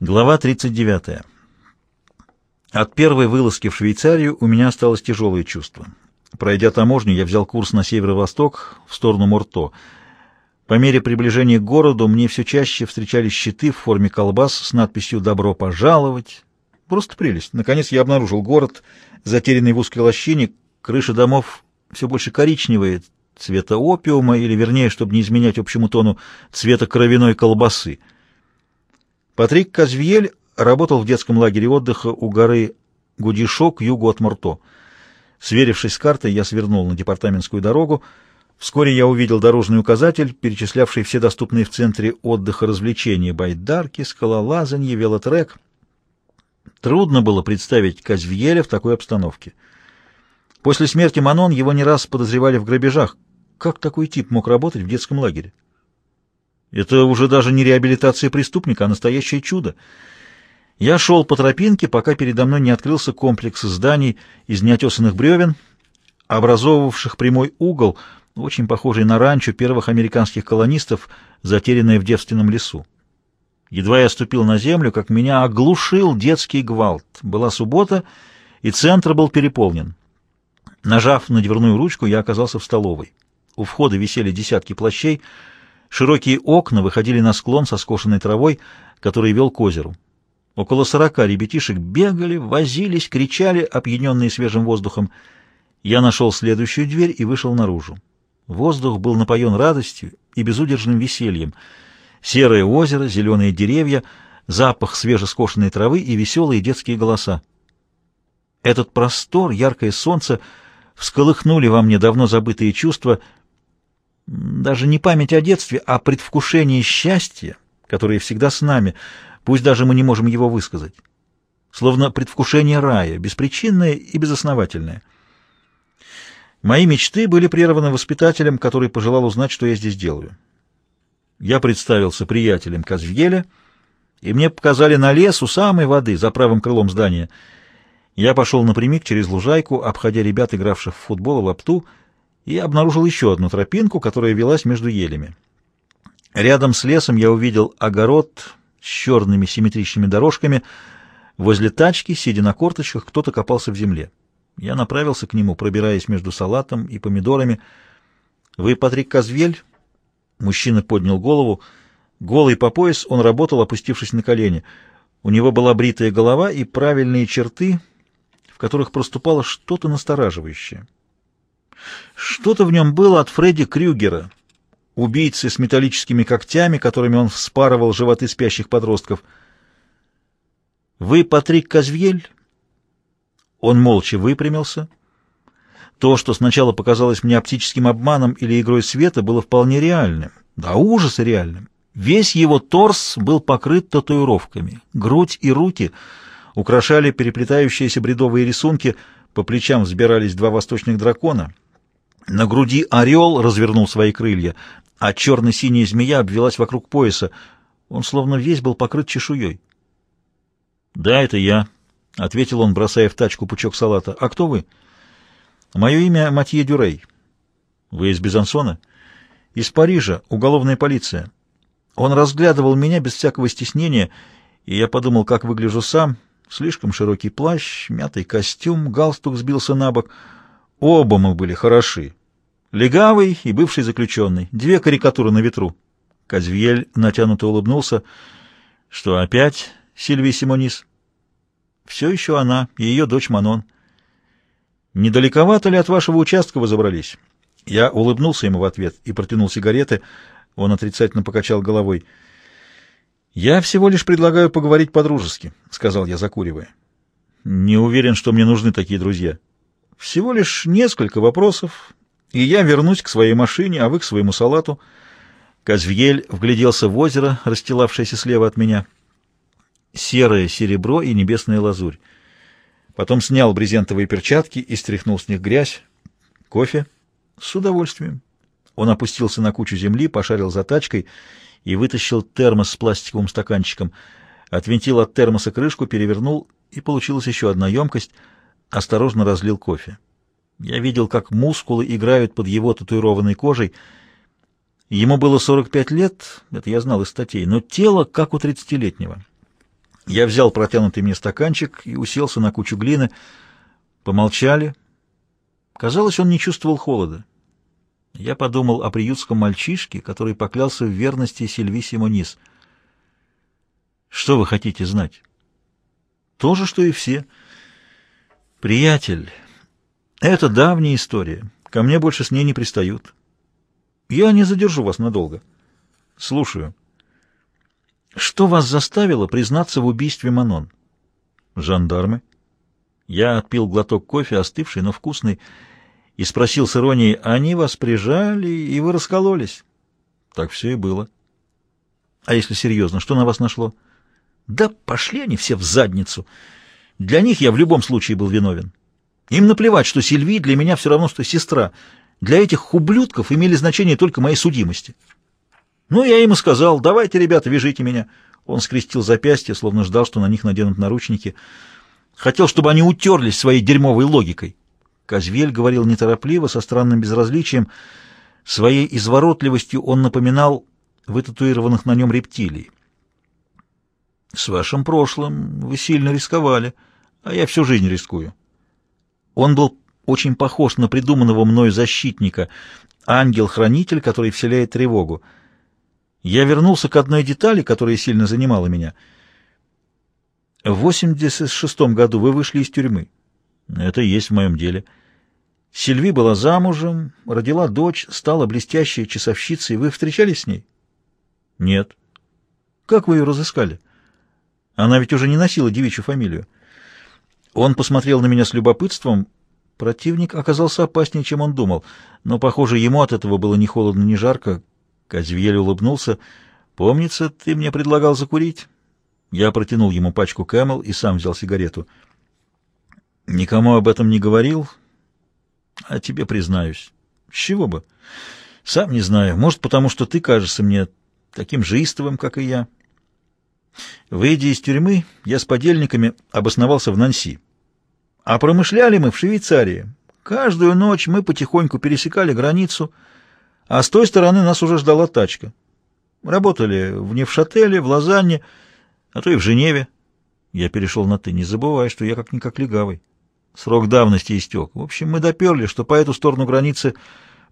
Глава 39. От первой вылазки в Швейцарию у меня осталось тяжелое чувство. Пройдя таможню, я взял курс на северо-восток, в сторону Мурто. По мере приближения к городу мне все чаще встречались щиты в форме колбас с надписью «Добро пожаловать». Просто прелесть. Наконец я обнаружил город, затерянный в узкой лощине, крыши домов все больше коричневые, цвета опиума, или, вернее, чтобы не изменять общему тону, цвета кровяной колбасы — Патрик Казвьель работал в детском лагере отдыха у горы Гудишо к югу от Мурто. Сверившись с картой, я свернул на департаментскую дорогу. Вскоре я увидел дорожный указатель, перечислявший все доступные в центре отдыха развлечения — байдарки, скалолазанье, велотрек. Трудно было представить Казвьеля в такой обстановке. После смерти Манон его не раз подозревали в грабежах. Как такой тип мог работать в детском лагере? Это уже даже не реабилитация преступника, а настоящее чудо. Я шел по тропинке, пока передо мной не открылся комплекс зданий из неотесанных бревен, образовывавших прямой угол, очень похожий на ранчо первых американских колонистов, затерянное в девственном лесу. Едва я ступил на землю, как меня оглушил детский гвалт. Была суббота, и центр был переполнен. Нажав на дверную ручку, я оказался в столовой. У входа висели десятки плащей — Широкие окна выходили на склон со скошенной травой, который вел к озеру. Около сорока ребятишек бегали, возились, кричали, опьяненные свежим воздухом. Я нашел следующую дверь и вышел наружу. Воздух был напоен радостью и безудержным весельем. Серое озеро, зеленые деревья, запах свежескошенной травы и веселые детские голоса. Этот простор, яркое солнце всколыхнули во мне давно забытые чувства — даже не память о детстве, а предвкушение счастья, которое всегда с нами, пусть даже мы не можем его высказать. Словно предвкушение рая, беспричинное и безосновательное. Мои мечты были прерваны воспитателем, который пожелал узнать, что я здесь делаю. Я представился приятелем Казвьеля, и мне показали на лес у самой воды, за правым крылом здания. Я пошел напрямик через лужайку, обходя ребят, игравших в футбол и лапту, и обнаружил еще одну тропинку, которая велась между елями. Рядом с лесом я увидел огород с черными симметричными дорожками. Возле тачки, сидя на корточках, кто-то копался в земле. Я направился к нему, пробираясь между салатом и помидорами. «Вы Патрик Казвель?» Мужчина поднял голову. Голый по пояс он работал, опустившись на колени. У него была бритая голова и правильные черты, в которых проступало что-то настораживающее. Что-то в нем было от Фредди Крюгера, убийцы с металлическими когтями, которыми он вспарывал животы спящих подростков. «Вы Патрик Казвьель?» Он молча выпрямился. То, что сначала показалось мне оптическим обманом или игрой света, было вполне реальным, да ужаса реальным. Весь его торс был покрыт татуировками, грудь и руки украшали переплетающиеся бредовые рисунки, по плечам взбирались два восточных дракона — на груди орел развернул свои крылья, а черно-синяя змея обвелась вокруг пояса. Он словно весь был покрыт чешуей. — Да, это я, — ответил он, бросая в тачку пучок салата. — А кто вы? — Мое имя Матье Дюрей. — Вы из Безансона? — Из Парижа, уголовная полиция. Он разглядывал меня без всякого стеснения, и я подумал, как выгляжу сам. Слишком широкий плащ, мятый костюм, галстук сбился на бок. Оба мы были хороши. Легавый и бывший заключенный. Две карикатуры на ветру. Казвьель натянуто улыбнулся. Что, опять Сильвия Симонис? Все еще она и ее дочь Манон. Недалековато ли от вашего участка вы забрались? Я улыбнулся ему в ответ и протянул сигареты. Он отрицательно покачал головой. «Я всего лишь предлагаю поговорить по-дружески», — сказал я, закуривая. «Не уверен, что мне нужны такие друзья. Всего лишь несколько вопросов, и я вернусь к своей машине, а вы к своему салату. Казвьель вгляделся в озеро, расстилавшееся слева от меня. Серое серебро и небесная лазурь. Потом снял брезентовые перчатки и стряхнул с них грязь. Кофе? С удовольствием. Он опустился на кучу земли, пошарил за тачкой и вытащил термос с пластиковым стаканчиком. Отвинтил от термоса крышку, перевернул, и получилась еще одна емкость. Осторожно разлил кофе. Я видел, как мускулы играют под его татуированной кожей. Ему было 45 лет, это я знал из статей, но тело как у тридцатилетнего. Я взял протянутый мне стаканчик и уселся на кучу глины. Помолчали. Казалось, он не чувствовал холода. Я подумал о приютском мальчишке, который поклялся в верности Сильви Симонис. Что вы хотите знать? То же, что и все. Приятель, это давняя история. Ко мне больше с ней не пристают. Я не задержу вас надолго. Слушаю. Что вас заставило признаться в убийстве Манон? Жандармы. Я отпил глоток кофе, остывший, но вкусный, и спросил с иронией, они вас прижали, и вы раскололись? Так все и было. А если серьезно, что на вас нашло? Да пошли они все в задницу. Для них я в любом случае был виновен. Им наплевать, что Сильви для меня все равно, что сестра. Для этих ублюдков имели значение только мои судимости. Ну, я им и сказал, давайте, ребята, вяжите меня. Он скрестил запястье, словно ждал, что на них наденут наручники. Хотел, чтобы они утерлись своей дерьмовой логикой. Казвель говорил неторопливо, со странным безразличием. Своей изворотливостью он напоминал вытатуированных на нем рептилий. «С вашим прошлым вы сильно рисковали, а я всю жизнь рискую». Он был очень похож на придуманного мною защитника, ангел-хранитель, который вселяет тревогу. Я вернулся к одной детали, которая сильно занимала меня. В 86 году вы вышли из тюрьмы. Это есть в моем деле. Сильви была замужем, родила дочь, стала блестящей часовщицей. Вы встречались с ней? Нет. Как вы ее разыскали? Она ведь уже не носила девичью фамилию. Он посмотрел на меня с любопытством. Противник оказался опаснее, чем он думал, но, похоже, ему от этого было ни холодно, ни жарко. Казвьель улыбнулся. «Помнится, ты мне предлагал закурить?» Я протянул ему пачку Camel и сам взял сигарету. «Никому об этом не говорил, а тебе признаюсь. С чего бы? Сам не знаю. Может, потому что ты кажешься мне таким же истовым, как и я». Выйдя из тюрьмы, я с подельниками обосновался в Нанси. А промышляли мы в Швейцарии. Каждую ночь мы потихоньку пересекали границу, а с той стороны нас уже ждала тачка. Работали в Невшателе, в Лозанне, а то и в Женеве. Я перешел на «ты». Не забывай, что я как-никак легавый. Срок давности истек. В общем, мы доперли, что по эту сторону границы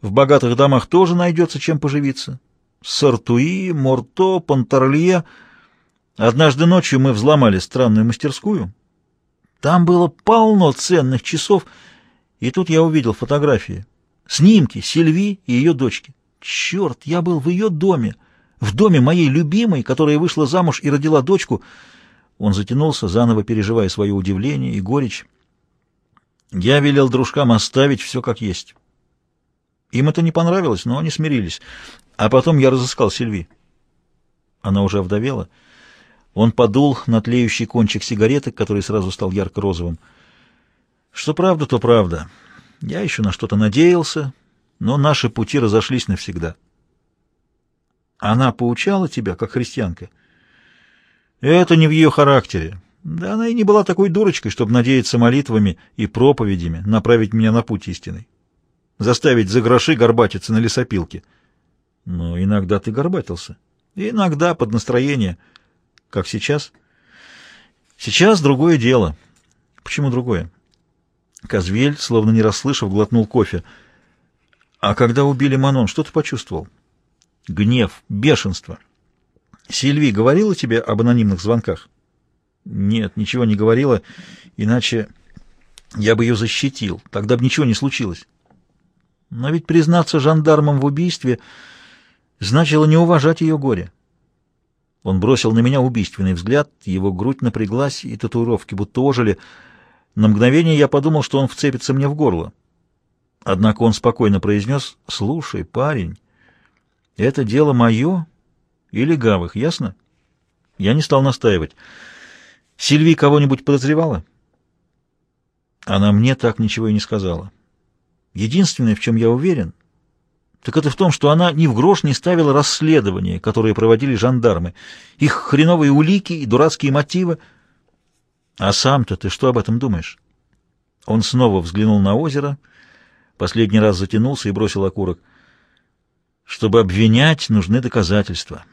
в богатых домах тоже найдется чем поживиться. Сартуи, Морто, Понтарлье. Однажды ночью мы взломали странную мастерскую — там было полно ценных часов, и тут я увидел фотографии. Снимки Сильви и ее дочки. Черт, я был в ее доме, в доме моей любимой, которая вышла замуж и родила дочку. Он затянулся, заново переживая свое удивление и горечь. Я велел дружкам оставить все как есть. Им это не понравилось, но они смирились. А потом я разыскал Сильви. Она уже овдовела. Он подул на тлеющий кончик сигареты, который сразу стал ярко-розовым. Что правда, то правда. Я еще на что-то надеялся, но наши пути разошлись навсегда. Она поучала тебя, как христианка? Это не в ее характере. Да она и не была такой дурочкой, чтобы надеяться молитвами и проповедями направить меня на путь истинный. Заставить за гроши горбатиться на лесопилке. Но иногда ты горбатился. Иногда под настроение — как сейчас? Сейчас другое дело. Почему другое? Казвель, словно не расслышав, глотнул кофе. А когда убили Манон, что ты почувствовал? Гнев, бешенство. Сильви говорила тебе об анонимных звонках? Нет, ничего не говорила, иначе я бы ее защитил. Тогда бы ничего не случилось. Но ведь признаться жандармам в убийстве значило не уважать ее горе. Он бросил на меня убийственный взгляд, его грудь напряглась, и татуировки будто ожили. На мгновение я подумал, что он вцепится мне в горло. Однако он спокойно произнес, «Слушай, парень, это дело мое или Гавых, ясно?» Я не стал настаивать. «Сильви кого-нибудь подозревала?» Она мне так ничего и не сказала. Единственное, в чем я уверен, так это в том, что она ни в грош не ставила расследования, которые проводили жандармы. Их хреновые улики и дурацкие мотивы. А сам-то ты что об этом думаешь? Он снова взглянул на озеро, последний раз затянулся и бросил окурок. Чтобы обвинять, нужны доказательства.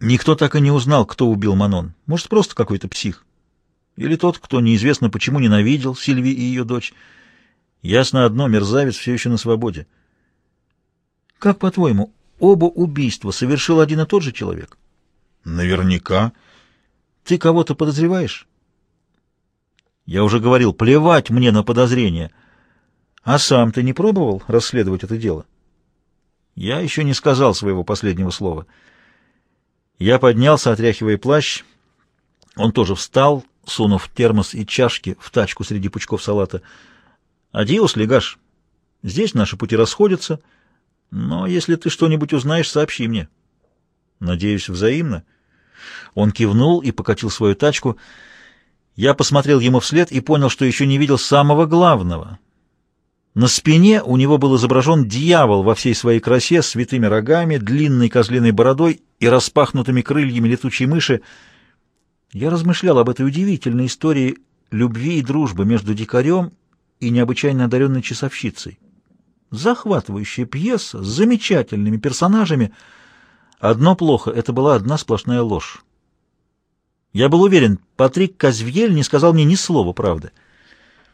Никто так и не узнал, кто убил Манон. Может, просто какой-то псих. Или тот, кто неизвестно почему ненавидел Сильви и ее дочь. Ясно одно, мерзавец все еще на свободе. Как, по-твоему, оба убийства совершил один и тот же человек? Наверняка. Ты кого-то подозреваешь? Я уже говорил, плевать мне на подозрения. А сам ты не пробовал расследовать это дело? Я еще не сказал своего последнего слова. Я поднялся, отряхивая плащ. Он тоже встал, сунув термос и чашки в тачку среди пучков салата. «Адиос, Легаш, здесь наши пути расходятся, но если ты что-нибудь узнаешь, сообщи мне». «Надеюсь, взаимно». Он кивнул и покатил свою тачку. Я посмотрел ему вслед и понял, что еще не видел самого главного. На спине у него был изображен дьявол во всей своей красе, с святыми рогами, длинной козлиной бородой и распахнутыми крыльями летучей мыши. Я размышлял об этой удивительной истории любви и дружбы между дикарем и необычайно одаренной часовщицей. Захватывающая пьеса с замечательными персонажами. Одно плохо — это была одна сплошная ложь. Я был уверен, Патрик Казвьель не сказал мне ни слова правды —